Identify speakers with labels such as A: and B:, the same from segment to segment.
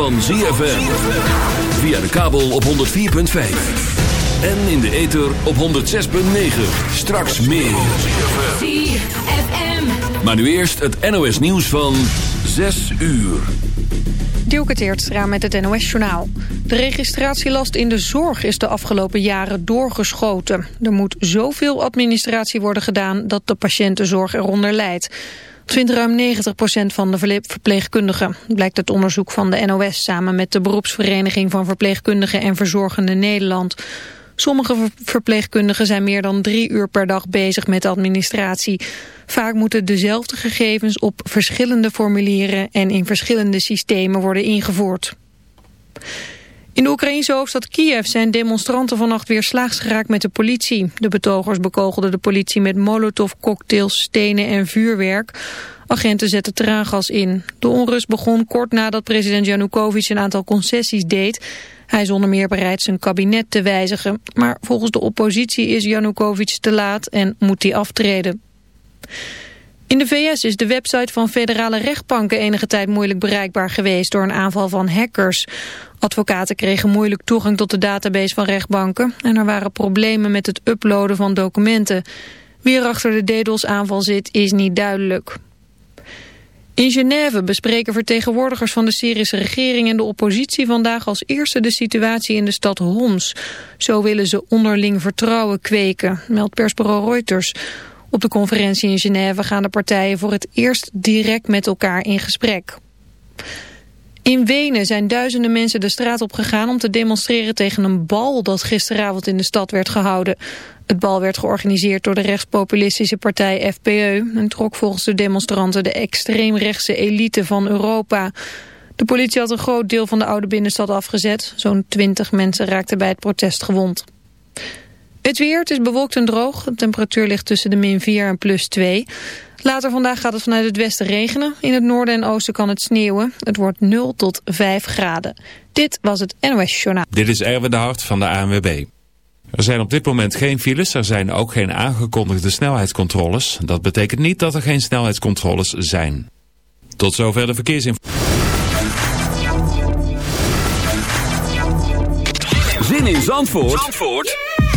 A: van ZFM. Via de kabel op 104.5. En in de ether op 106.9. Straks meer. ZFM. Maar nu eerst het NOS nieuws van 6 uur.
B: Dielke Teertstra met het NOS-journaal. De registratielast in de zorg is de afgelopen jaren doorgeschoten. Er moet zoveel administratie worden gedaan dat de patiëntenzorg eronder leidt vindt ruim 90% van de verpleegkundigen, blijkt het onderzoek van de NOS samen met de beroepsvereniging van verpleegkundigen en verzorgende Nederland. Sommige verpleegkundigen zijn meer dan drie uur per dag bezig met administratie. Vaak moeten dezelfde gegevens op verschillende formulieren en in verschillende systemen worden ingevoerd. In de Oekraïnse hoofdstad Kiev zijn demonstranten vannacht weer slaags geraakt met de politie. De betogers bekogelden de politie met molotovcocktails, stenen en vuurwerk. Agenten zetten traangas in. De onrust begon kort nadat president Janukovic een aantal concessies deed. Hij is onder meer bereid zijn kabinet te wijzigen. Maar volgens de oppositie is Janukovic te laat en moet hij aftreden. In de VS is de website van federale rechtbanken enige tijd moeilijk bereikbaar geweest door een aanval van hackers. Advocaten kregen moeilijk toegang tot de database van rechtbanken en er waren problemen met het uploaden van documenten. Wie er achter de DDoS-aanval zit is niet duidelijk. In Genève bespreken vertegenwoordigers van de Syrische regering en de oppositie vandaag als eerste de situatie in de stad Homs. Zo willen ze onderling vertrouwen kweken, meldt persbureau Reuters. Op de conferentie in Genève gaan de partijen voor het eerst direct met elkaar in gesprek. In Wenen zijn duizenden mensen de straat op gegaan om te demonstreren tegen een bal dat gisteravond in de stad werd gehouden. Het bal werd georganiseerd door de rechtspopulistische partij FPE en trok volgens de demonstranten de extreemrechtse elite van Europa. De politie had een groot deel van de oude binnenstad afgezet. Zo'n twintig mensen raakten bij het protest gewond. Het weer, het is bewolkt en droog. De temperatuur ligt tussen de min 4 en plus 2. Later vandaag gaat het vanuit het westen regenen. In het noorden en oosten kan het sneeuwen. Het wordt 0 tot 5 graden. Dit was het NOS Journaal.
C: Dit is Erwin de Hart van de ANWB. Er zijn op dit moment geen files, er zijn ook geen aangekondigde snelheidscontroles. Dat betekent niet dat er geen snelheidscontroles zijn. Tot zover de verkeersinformatie.
A: Zin in Zandvoort, Zandvoort?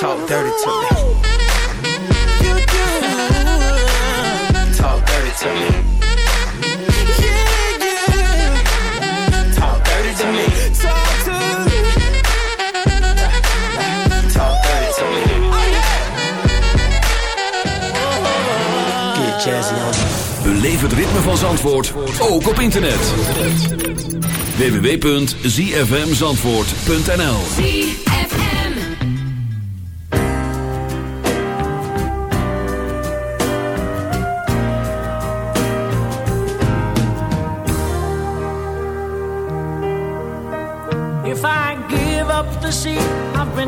D: Talk dirty to me.
E: Talk
D: dirty to me.
A: Het ritme van Zandvoort, ook op internet. www.zfmzandvoort.nl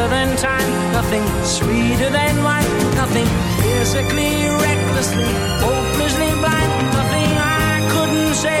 F: older than time, nothing sweeter than wine, nothing physically, recklessly, hopelessly blind, nothing I couldn't say,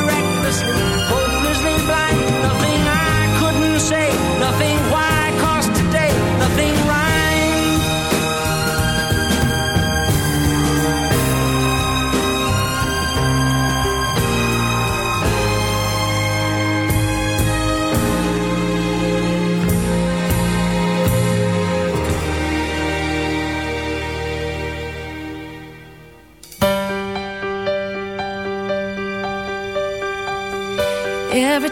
F: recklessly, hopelessly blind, nothing I couldn't say, nothing why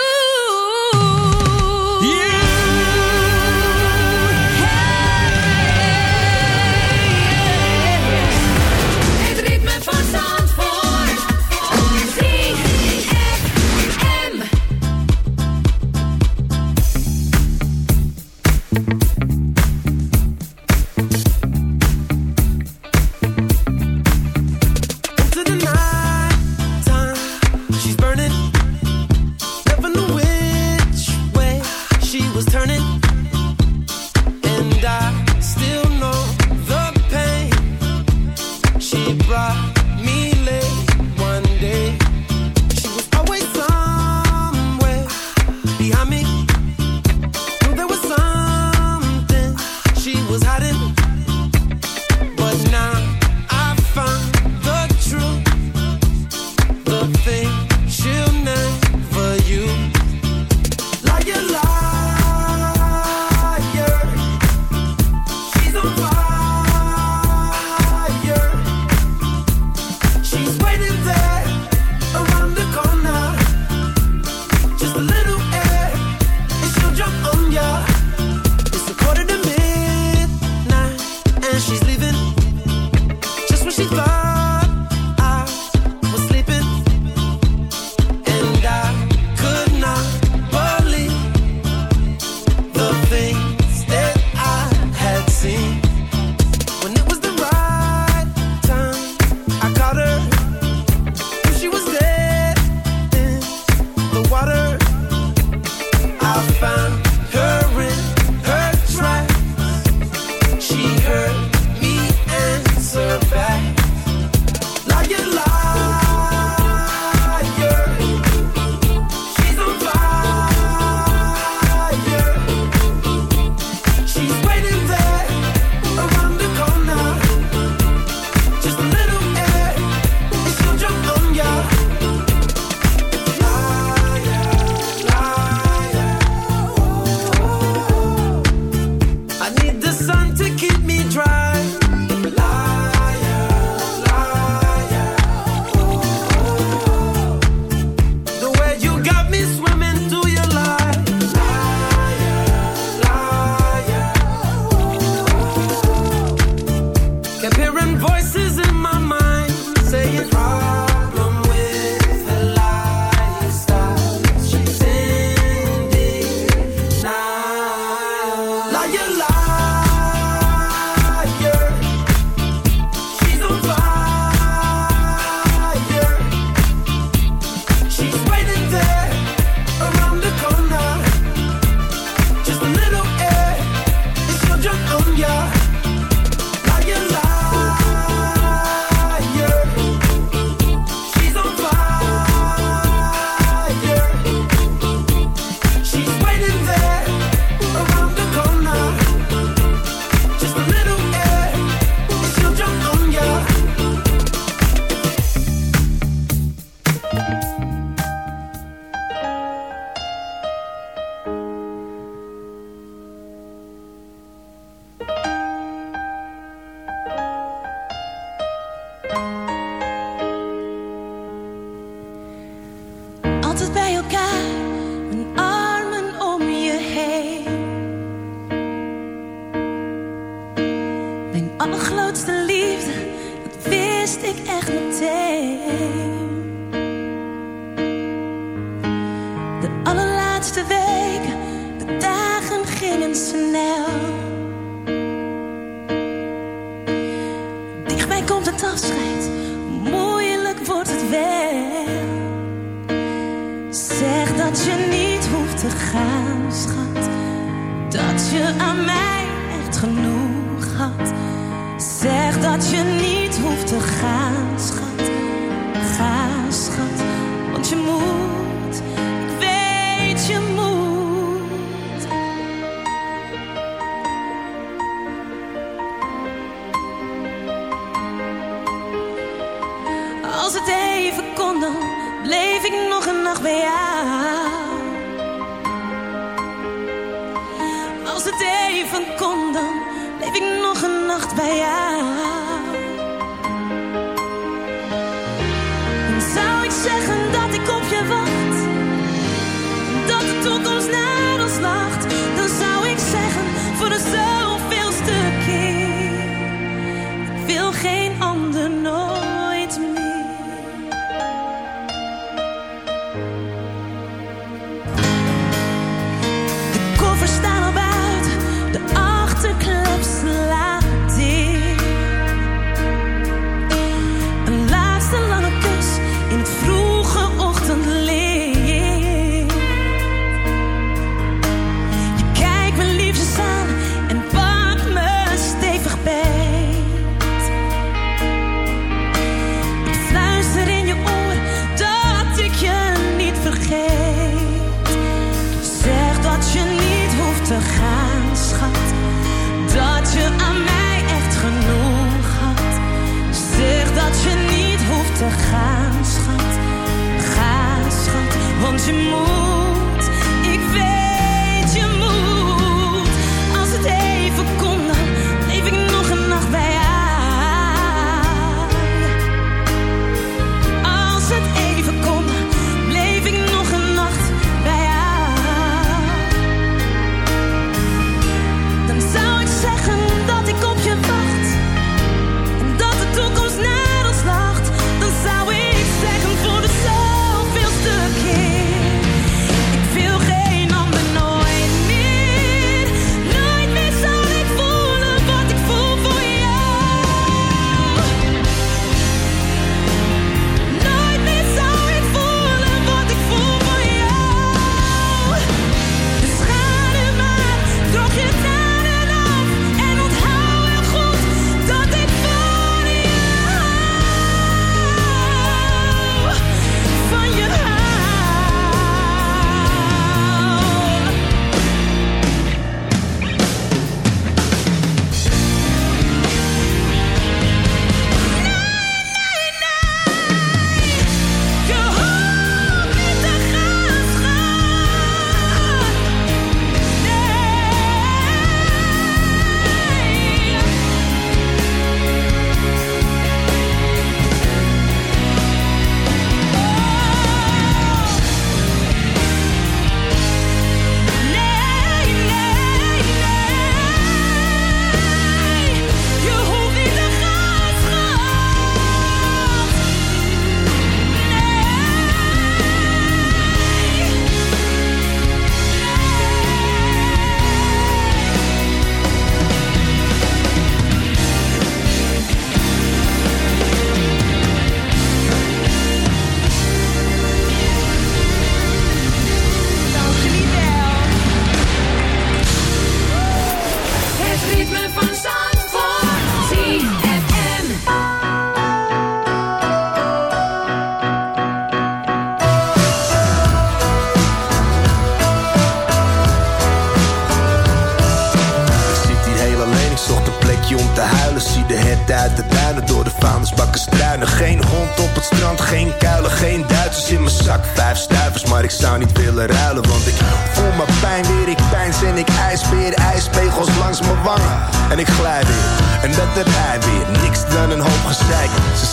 G: You.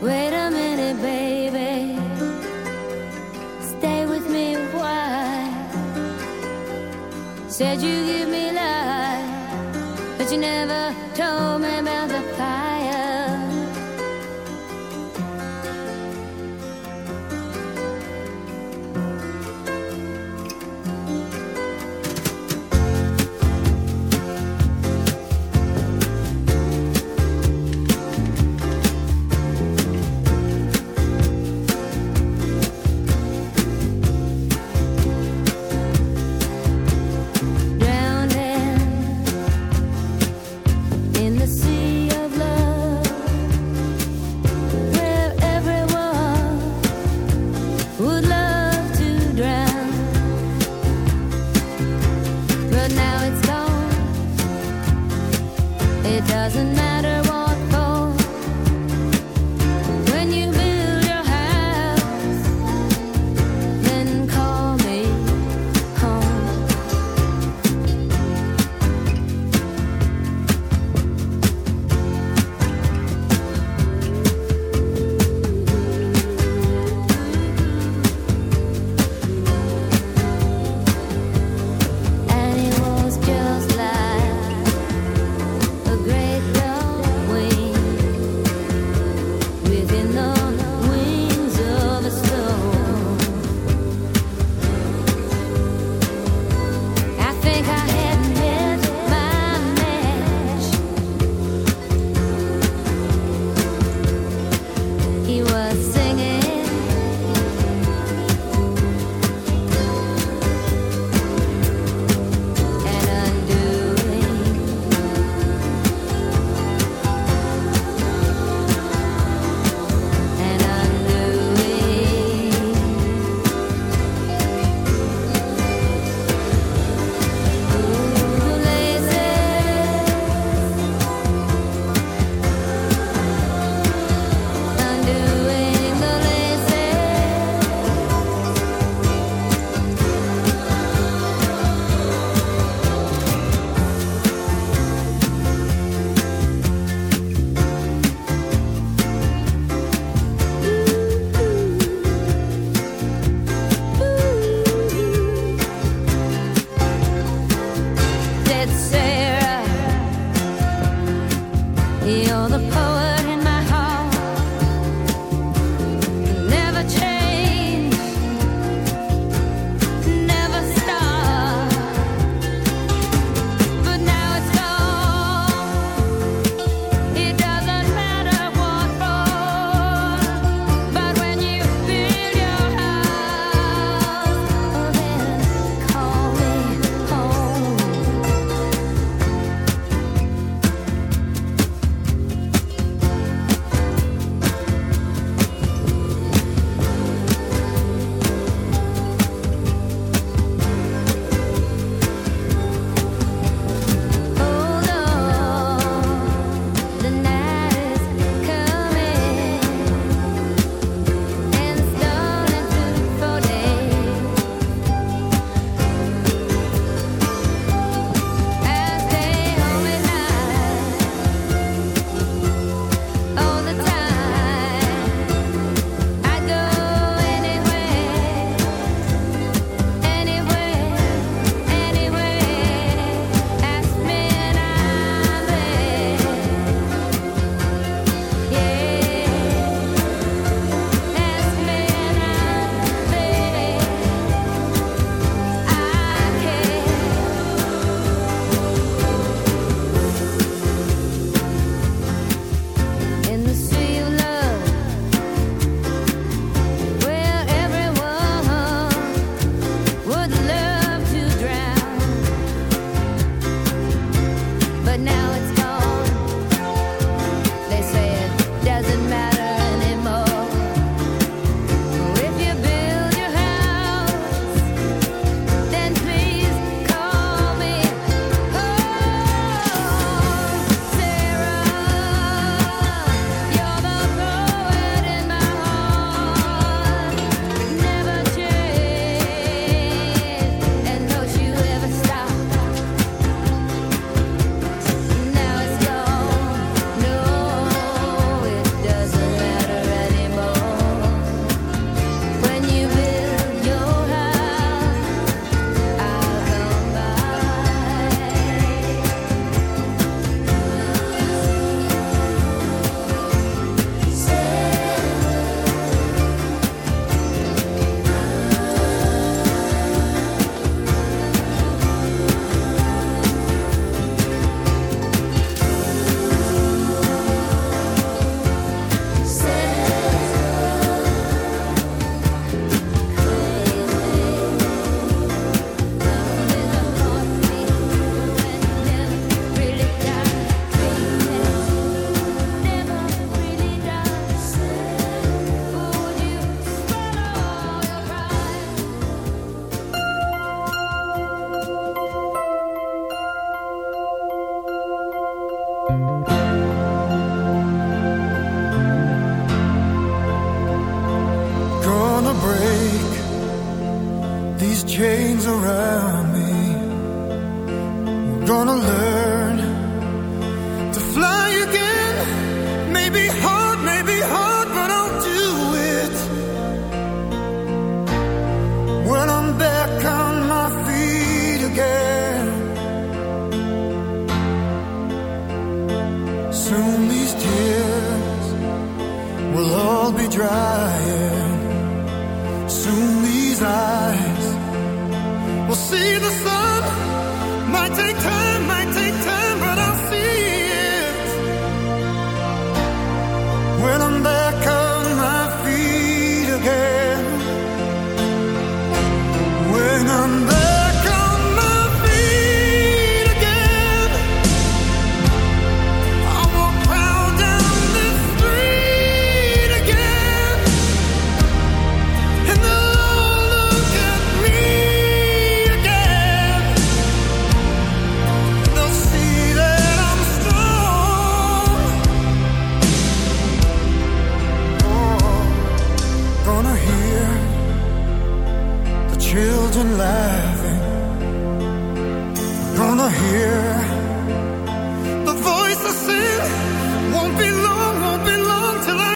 H: Wait a minute, baby. Stay with me a while. Said you give me life, but you never told me about the